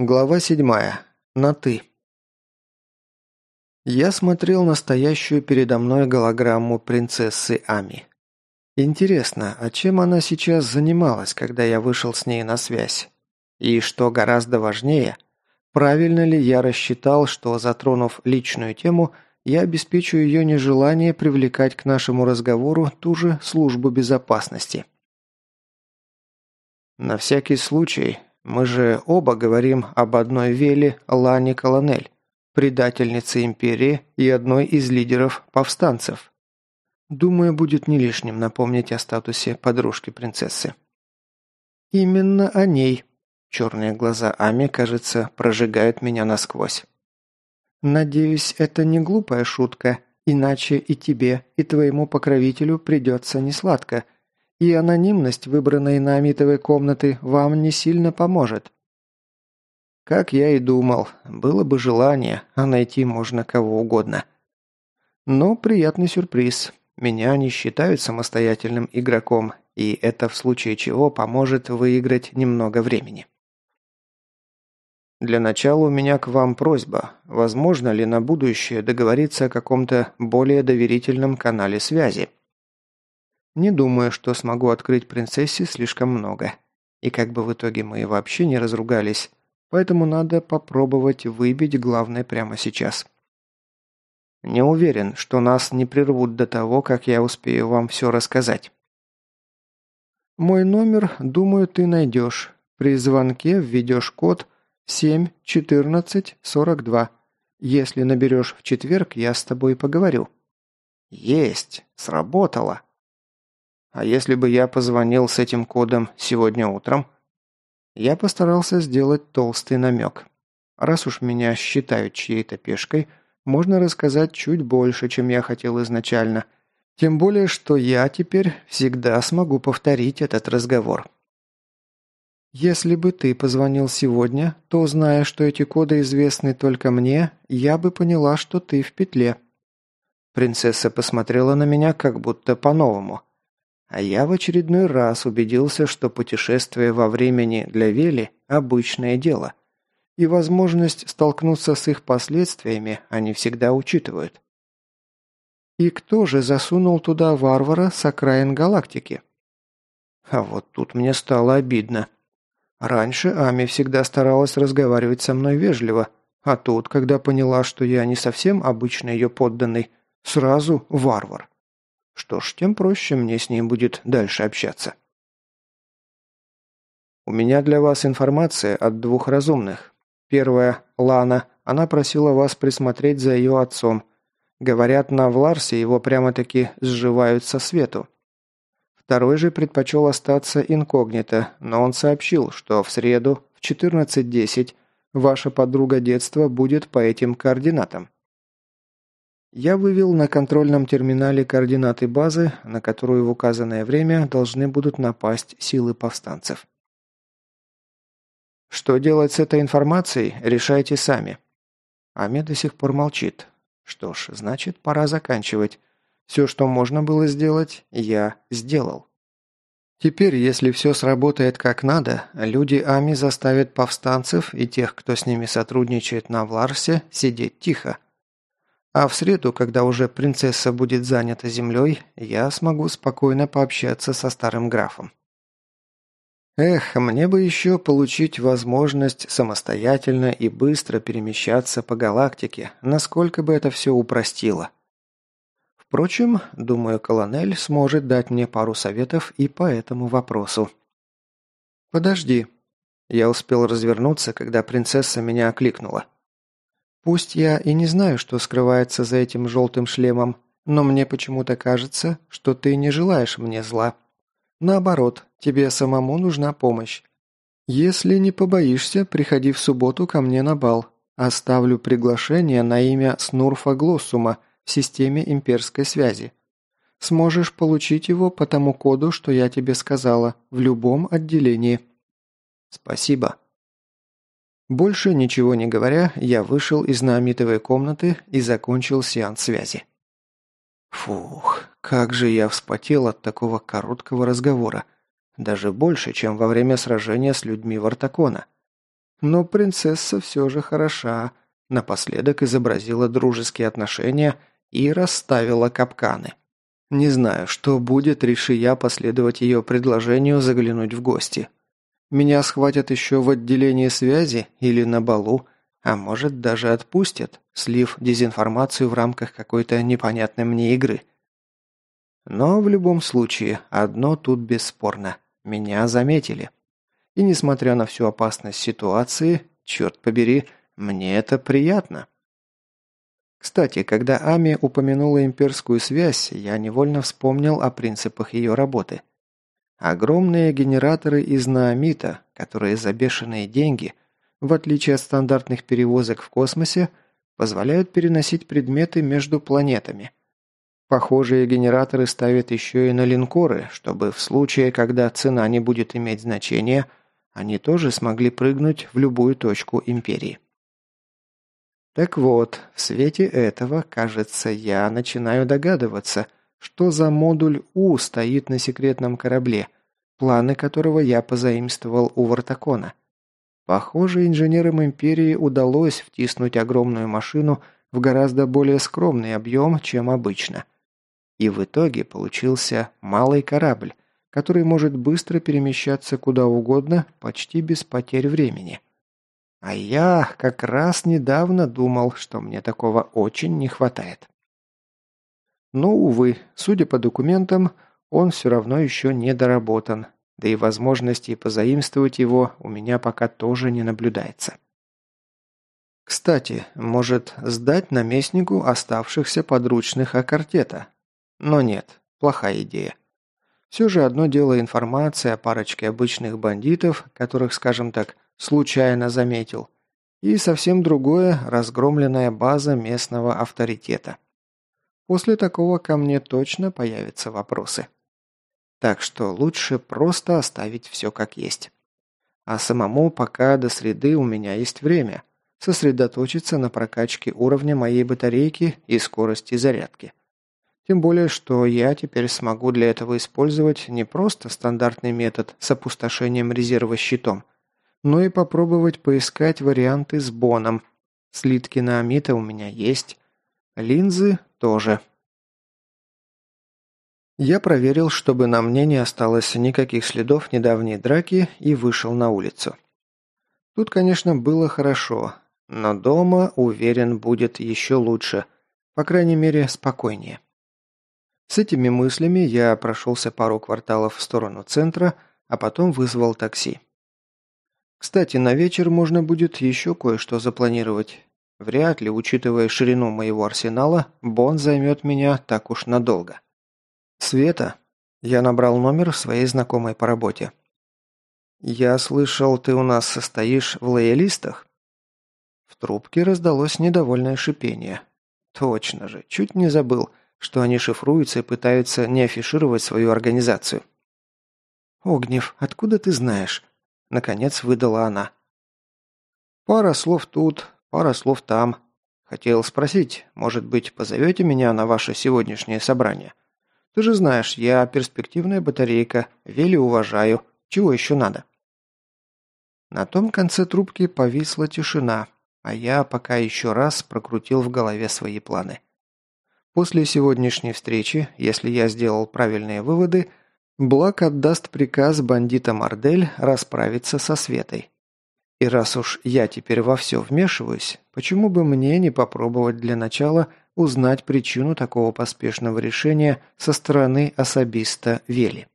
Глава седьмая. На «ты». Я смотрел на стоящую передо мной голограмму принцессы Ами. Интересно, а чем она сейчас занималась, когда я вышел с ней на связь? И что гораздо важнее, правильно ли я рассчитал, что, затронув личную тему, я обеспечу ее нежелание привлекать к нашему разговору ту же службу безопасности? На всякий случай, мы же оба говорим об одной Веле Лане Колонель, предательнице империи и одной из лидеров повстанцев. Думаю, будет не лишним напомнить о статусе подружки принцессы. Именно о ней. Черные глаза Ами, кажется, прожигают меня насквозь. Надеюсь, это не глупая шутка, иначе и тебе, и твоему покровителю придется несладко – и анонимность выбранной на Амитовой комнаты вам не сильно поможет. Как я и думал, было бы желание, а найти можно кого угодно. Но приятный сюрприз. Меня не считают самостоятельным игроком, и это в случае чего поможет выиграть немного времени. Для начала у меня к вам просьба. Возможно ли на будущее договориться о каком-то более доверительном канале связи? Не думаю, что смогу открыть принцессе слишком много. И как бы в итоге мы вообще не разругались, поэтому надо попробовать выбить главное прямо сейчас. Не уверен, что нас не прервут до того, как я успею вам все рассказать. Мой номер, думаю, ты найдешь. При звонке введешь код 71442. Если наберешь в четверг, я с тобой поговорю. Есть, сработало. А если бы я позвонил с этим кодом сегодня утром? Я постарался сделать толстый намек. Раз уж меня считают чьей-то пешкой, можно рассказать чуть больше, чем я хотел изначально. Тем более, что я теперь всегда смогу повторить этот разговор. Если бы ты позвонил сегодня, то, зная, что эти коды известны только мне, я бы поняла, что ты в петле. Принцесса посмотрела на меня как будто по-новому. А я в очередной раз убедился, что путешествие во времени для Вели – обычное дело. И возможность столкнуться с их последствиями они всегда учитывают. И кто же засунул туда варвара с окраин галактики? А вот тут мне стало обидно. Раньше Ами всегда старалась разговаривать со мной вежливо, а тут, когда поняла, что я не совсем обычный ее подданный, сразу варвар. Что ж, тем проще мне с ним будет дальше общаться. У меня для вас информация от двух разумных. Первая – Лана. Она просила вас присмотреть за ее отцом. Говорят, на Вларсе его прямо-таки сживают со свету. Второй же предпочел остаться инкогнито, но он сообщил, что в среду в 14.10 ваша подруга детства будет по этим координатам. Я вывел на контрольном терминале координаты базы, на которую в указанное время должны будут напасть силы повстанцев. Что делать с этой информацией, решайте сами. Ами до сих пор молчит. Что ж, значит, пора заканчивать. Все, что можно было сделать, я сделал. Теперь, если все сработает как надо, люди Ами заставят повстанцев и тех, кто с ними сотрудничает на Вларсе, сидеть тихо. А в среду, когда уже принцесса будет занята землей, я смогу спокойно пообщаться со старым графом. Эх, мне бы еще получить возможность самостоятельно и быстро перемещаться по галактике, насколько бы это все упростило. Впрочем, думаю, колонель сможет дать мне пару советов и по этому вопросу. «Подожди». Я успел развернуться, когда принцесса меня окликнула. Пусть я и не знаю, что скрывается за этим желтым шлемом, но мне почему-то кажется, что ты не желаешь мне зла. Наоборот, тебе самому нужна помощь. Если не побоишься, приходи в субботу ко мне на бал. Оставлю приглашение на имя Снурфа Глоссума в системе имперской связи. Сможешь получить его по тому коду, что я тебе сказала, в любом отделении. Спасибо. Больше ничего не говоря, я вышел из наамитовой комнаты и закончил сеанс связи. Фух, как же я вспотел от такого короткого разговора. Даже больше, чем во время сражения с людьми Вартакона. Но принцесса все же хороша. Напоследок изобразила дружеские отношения и расставила капканы. Не знаю, что будет, реши я последовать ее предложению заглянуть в гости. Меня схватят еще в отделении связи или на балу, а может даже отпустят, слив дезинформацию в рамках какой-то непонятной мне игры. Но в любом случае, одно тут бесспорно. Меня заметили. И несмотря на всю опасность ситуации, черт побери, мне это приятно. Кстати, когда Ами упомянула имперскую связь, я невольно вспомнил о принципах ее работы. Огромные генераторы из наамита, которые за бешеные деньги, в отличие от стандартных перевозок в космосе, позволяют переносить предметы между планетами. Похожие генераторы ставят еще и на линкоры, чтобы в случае, когда цена не будет иметь значения, они тоже смогли прыгнуть в любую точку Империи. Так вот, в свете этого, кажется, я начинаю догадываться, что за модуль У стоит на секретном корабле, планы которого я позаимствовал у Вартакона. Похоже, инженерам Империи удалось втиснуть огромную машину в гораздо более скромный объем, чем обычно. И в итоге получился малый корабль, который может быстро перемещаться куда угодно, почти без потерь времени. А я как раз недавно думал, что мне такого очень не хватает. Но, увы, судя по документам, он все равно еще не доработан, да и возможности позаимствовать его у меня пока тоже не наблюдается. Кстати, может сдать наместнику оставшихся подручных Акартета? Но нет, плохая идея. Все же одно дело информация о парочке обычных бандитов, которых, скажем так, случайно заметил, и совсем другое – разгромленная база местного авторитета. После такого ко мне точно появятся вопросы. Так что лучше просто оставить все как есть. А самому пока до среды у меня есть время сосредоточиться на прокачке уровня моей батарейки и скорости зарядки. Тем более, что я теперь смогу для этого использовать не просто стандартный метод с опустошением резерва щитом, но и попробовать поискать варианты с боном. Слитки на амита у меня есть. Линзы тоже. Я проверил, чтобы на мне не осталось никаких следов недавней драки и вышел на улицу. Тут, конечно, было хорошо, но дома, уверен, будет еще лучше. По крайней мере, спокойнее. С этими мыслями я прошелся пару кварталов в сторону центра, а потом вызвал такси. Кстати, на вечер можно будет еще кое-что запланировать. Вряд ли, учитывая ширину моего арсенала, Бон займет меня так уж надолго. «Света?» Я набрал номер своей знакомой по работе. «Я слышал, ты у нас состоишь в лоялистах?» В трубке раздалось недовольное шипение. «Точно же, чуть не забыл, что они шифруются и пытаются не афишировать свою организацию». «Огнев, откуда ты знаешь?» Наконец выдала она. «Пара слов тут, пара слов там. Хотел спросить, может быть, позовете меня на ваше сегодняшнее собрание? Ты же знаешь, я перспективная батарейка, вели уважаю. Чего еще надо?» На том конце трубки повисла тишина, а я пока еще раз прокрутил в голове свои планы. После сегодняшней встречи, если я сделал правильные выводы, Блак отдаст приказ бандитам Ардель расправиться со Светой. И раз уж я теперь во все вмешиваюсь, почему бы мне не попробовать для начала узнать причину такого поспешного решения со стороны особиста Вели?